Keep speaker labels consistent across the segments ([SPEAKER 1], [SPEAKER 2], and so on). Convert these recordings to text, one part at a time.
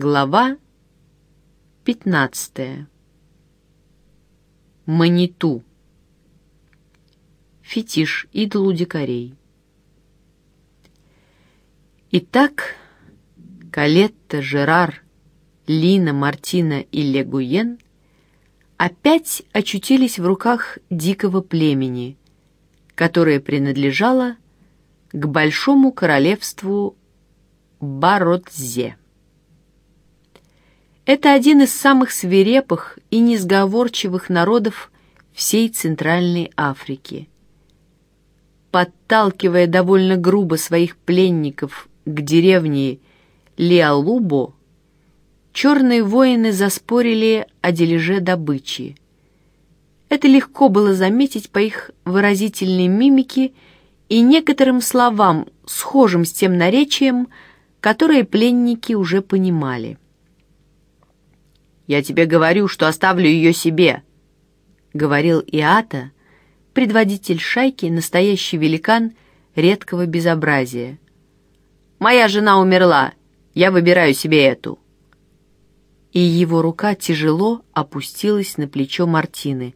[SPEAKER 1] Глава 15. Маниту. Фетиш, идол у дикарей. Итак, Калетта, Жерар, Лина, Мартина и Легуен опять очутились в руках дикого племени, которое принадлежало к большому королевству Баротзе. Это один из самых свирепых и несговорчивых народов всей Центральной Африки. Подталкивая довольно грубо своих пленников к деревне Лиалубо, черные воины заспорили о дележе добычи. Это легко было заметить по их выразительной мимике и некоторым словам, схожим с тем наречием, которое пленники уже понимали. «Я тебе говорю, что оставлю ее себе», — говорил Иата, предводитель шайки, настоящий великан редкого безобразия. «Моя жена умерла, я выбираю себе эту» и его рука тяжело опустилась на плечо Мартины,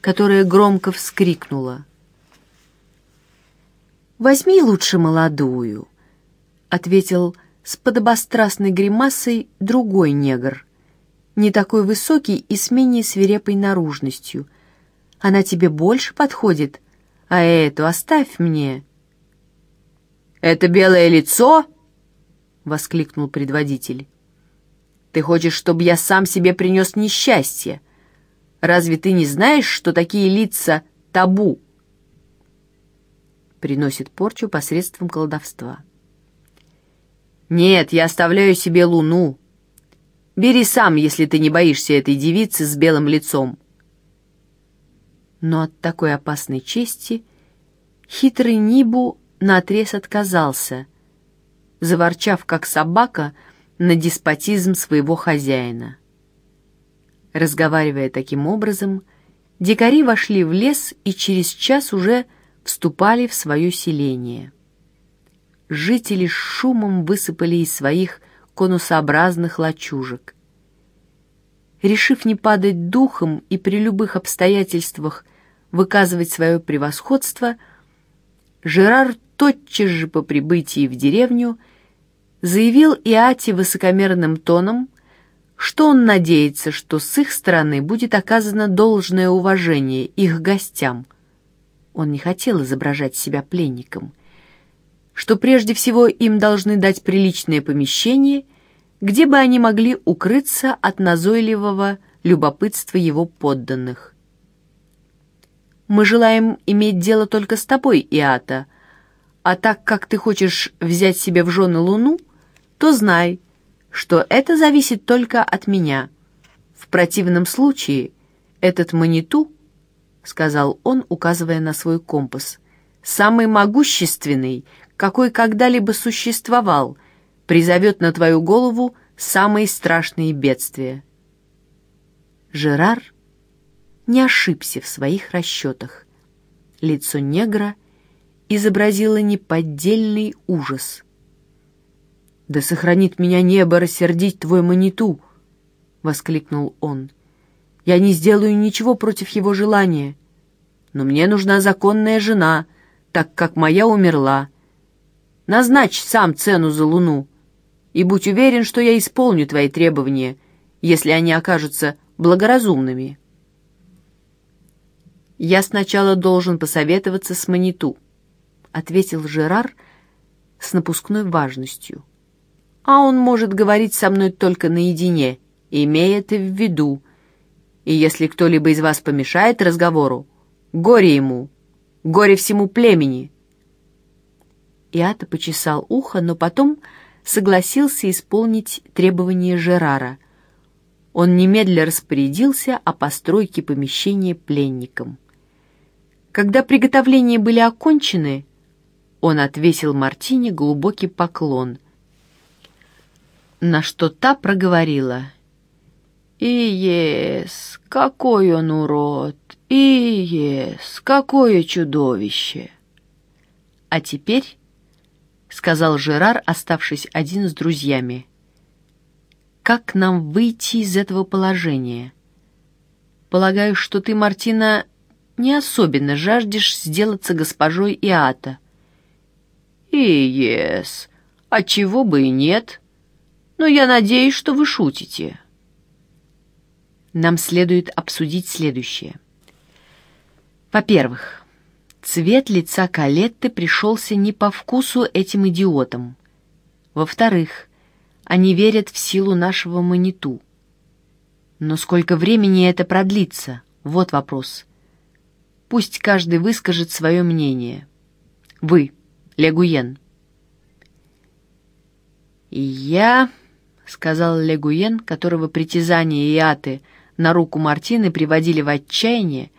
[SPEAKER 1] которая громко вскрикнула. «Возьми лучше молодую», — ответил с подобострастной гримасой другой негр, не такой высокий и с менее свирепой наружностью. «Она тебе больше подходит, а эту оставь мне». «Это белое лицо?» — воскликнул предводитель. Ты хочешь, чтобы я сам себе принес несчастье? Разве ты не знаешь, что такие лица табу? Приносит порчу посредством колдовства. Нет, я оставляю себе луну. Бери сам, если ты не боишься этой девицы с белым лицом. Но от такой опасной чести хитрый Нибу наотрез отказался, заворчав, как собака — на деспотизм своего хозяина. Разговаривая таким образом, дикари вошли в лес и через час уже вступали в свое селение. Жители с шумом высыпали из своих конусообразных лачужек. Решив не падать духом и при любых обстоятельствах выказывать свое превосходство, Жерар тотчас же по прибытии в деревню – заявил Иати высокомерным тоном, что он надеется, что с их стороны будет оказано должное уважение их гостям. Он не хотел изображать себя пленником. Что прежде всего им должны дать приличное помещение, где бы они могли укрыться от назойливого любопытства его подданных. «Мы желаем иметь дело только с тобой, Иата, а так как ты хочешь взять себе в жены Луну, — то знай, что это зависит только от меня. В противном случае этот маниту, — сказал он, указывая на свой компас, — самый могущественный, какой когда-либо существовал, призовет на твою голову самые страшные бедствия. Жерар не ошибся в своих расчетах. Лицо негра изобразило неподдельный ужас — «Да сохранит меня небо рассердить твой маниту!» — воскликнул он. «Я не сделаю ничего против его желания, но мне нужна законная жена, так как моя умерла. Назначь сам цену за луну, и будь уверен, что я исполню твои требования, если они окажутся благоразумными». «Я сначала должен посоветоваться с Маниту», — ответил Жерар с напускной важностью а он может говорить со мной только наедине, имея это в виду. И если кто-либо из вас помешает разговору, горе ему, горе всему племени». Иата почесал ухо, но потом согласился исполнить требования Жерара. Он немедля распорядился о постройке помещения пленникам. Когда приготовления были окончены, он отвесил Мартине глубокий поклон — на что та проговорила. «Иес, какой он урод! Иес, какое чудовище!» «А теперь», — сказал Жерар, оставшись один с друзьями, как нам выйти из этого положения. Полагаю, что ты, Мартина, не особенно жаждешь сделаться госпожой Иата.
[SPEAKER 2] И ес, а чего бы и нет. Но я надеюсь, что вы шутите.
[SPEAKER 1] Нам следует обсудить следующее. Во-первых, цвет лица Калетты пришелся не по вкусу этим идиотам. Во-вторых, они верят в силу нашего маниту. Но сколько времени это продлится? Вот вопрос. Пусть каждый выскажет свое мнение. Вы, Легуен. «Я», — сказал Легуен, которого притязания Иаты на руку Мартины приводили в отчаяние,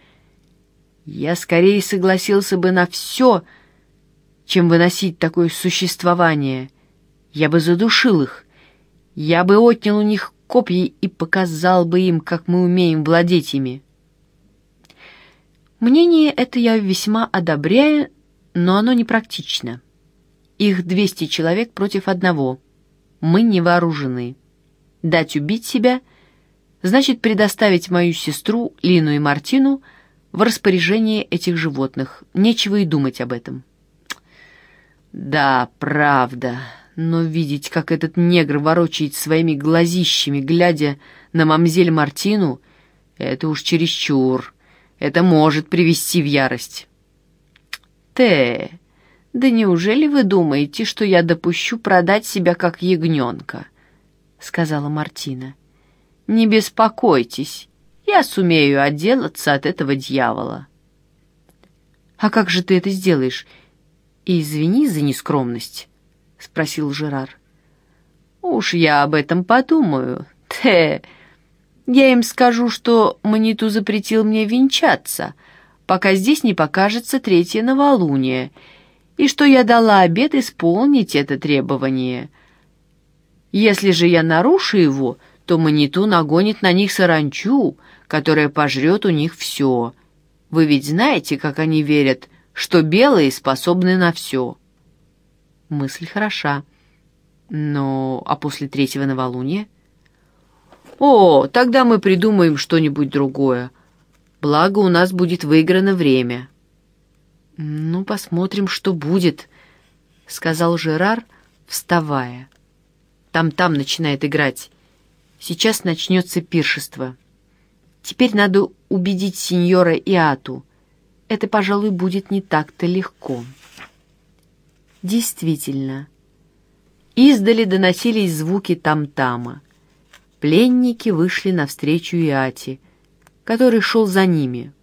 [SPEAKER 1] «я скорее согласился бы на все, чем выносить такое существование. Я бы задушил их, я бы отнял у них копья и показал бы им, как мы умеем владеть ими. Мнение это я весьма одобряю, но оно непрактично. Их двести человек против одного. Мы не вооружены. Дать убить себя значит предоставить мою сестру Лину и Мартину в распоряжение этих животных. Нечего и думать об этом.
[SPEAKER 2] Да, правда но видеть, как этот негр ворочает своими глазищами, глядя на мамзель Мартину, это уж чересчур. Это может привести в ярость.
[SPEAKER 1] Те, да неужели вы думаете, что я допущу продать себя как ягненка? Сказала Мартина. Не беспокойтесь, я сумею отделаться от этого дьявола. А как же ты это сделаешь? И извини за нескромность. — спросил Жерар.
[SPEAKER 2] «Уж я об этом подумаю. Те, я им скажу, что Маниту запретил мне венчаться, пока здесь не покажется третье новолуние, и что я дала обет исполнить это требование. Если же я нарушу его, то Маниту нагонит на них саранчу, которая пожрет у них все. Вы ведь знаете, как они верят, что белые способны на все».
[SPEAKER 1] Мысль хороша. Но а после третьего новолуния?
[SPEAKER 2] О, тогда мы придумаем что-нибудь другое. Благо у нас будет выиграно время.
[SPEAKER 1] Ну, посмотрим, что будет, сказал Жерар, вставая. Там-там начинает играть. Сейчас начнется пиршество. Теперь надо убедить сеньора Иату. Это, пожалуй, будет не так-то легко. Действительно, издали доносились звуки там-тама. Пленники вышли навстречу Иати, который шел за ними —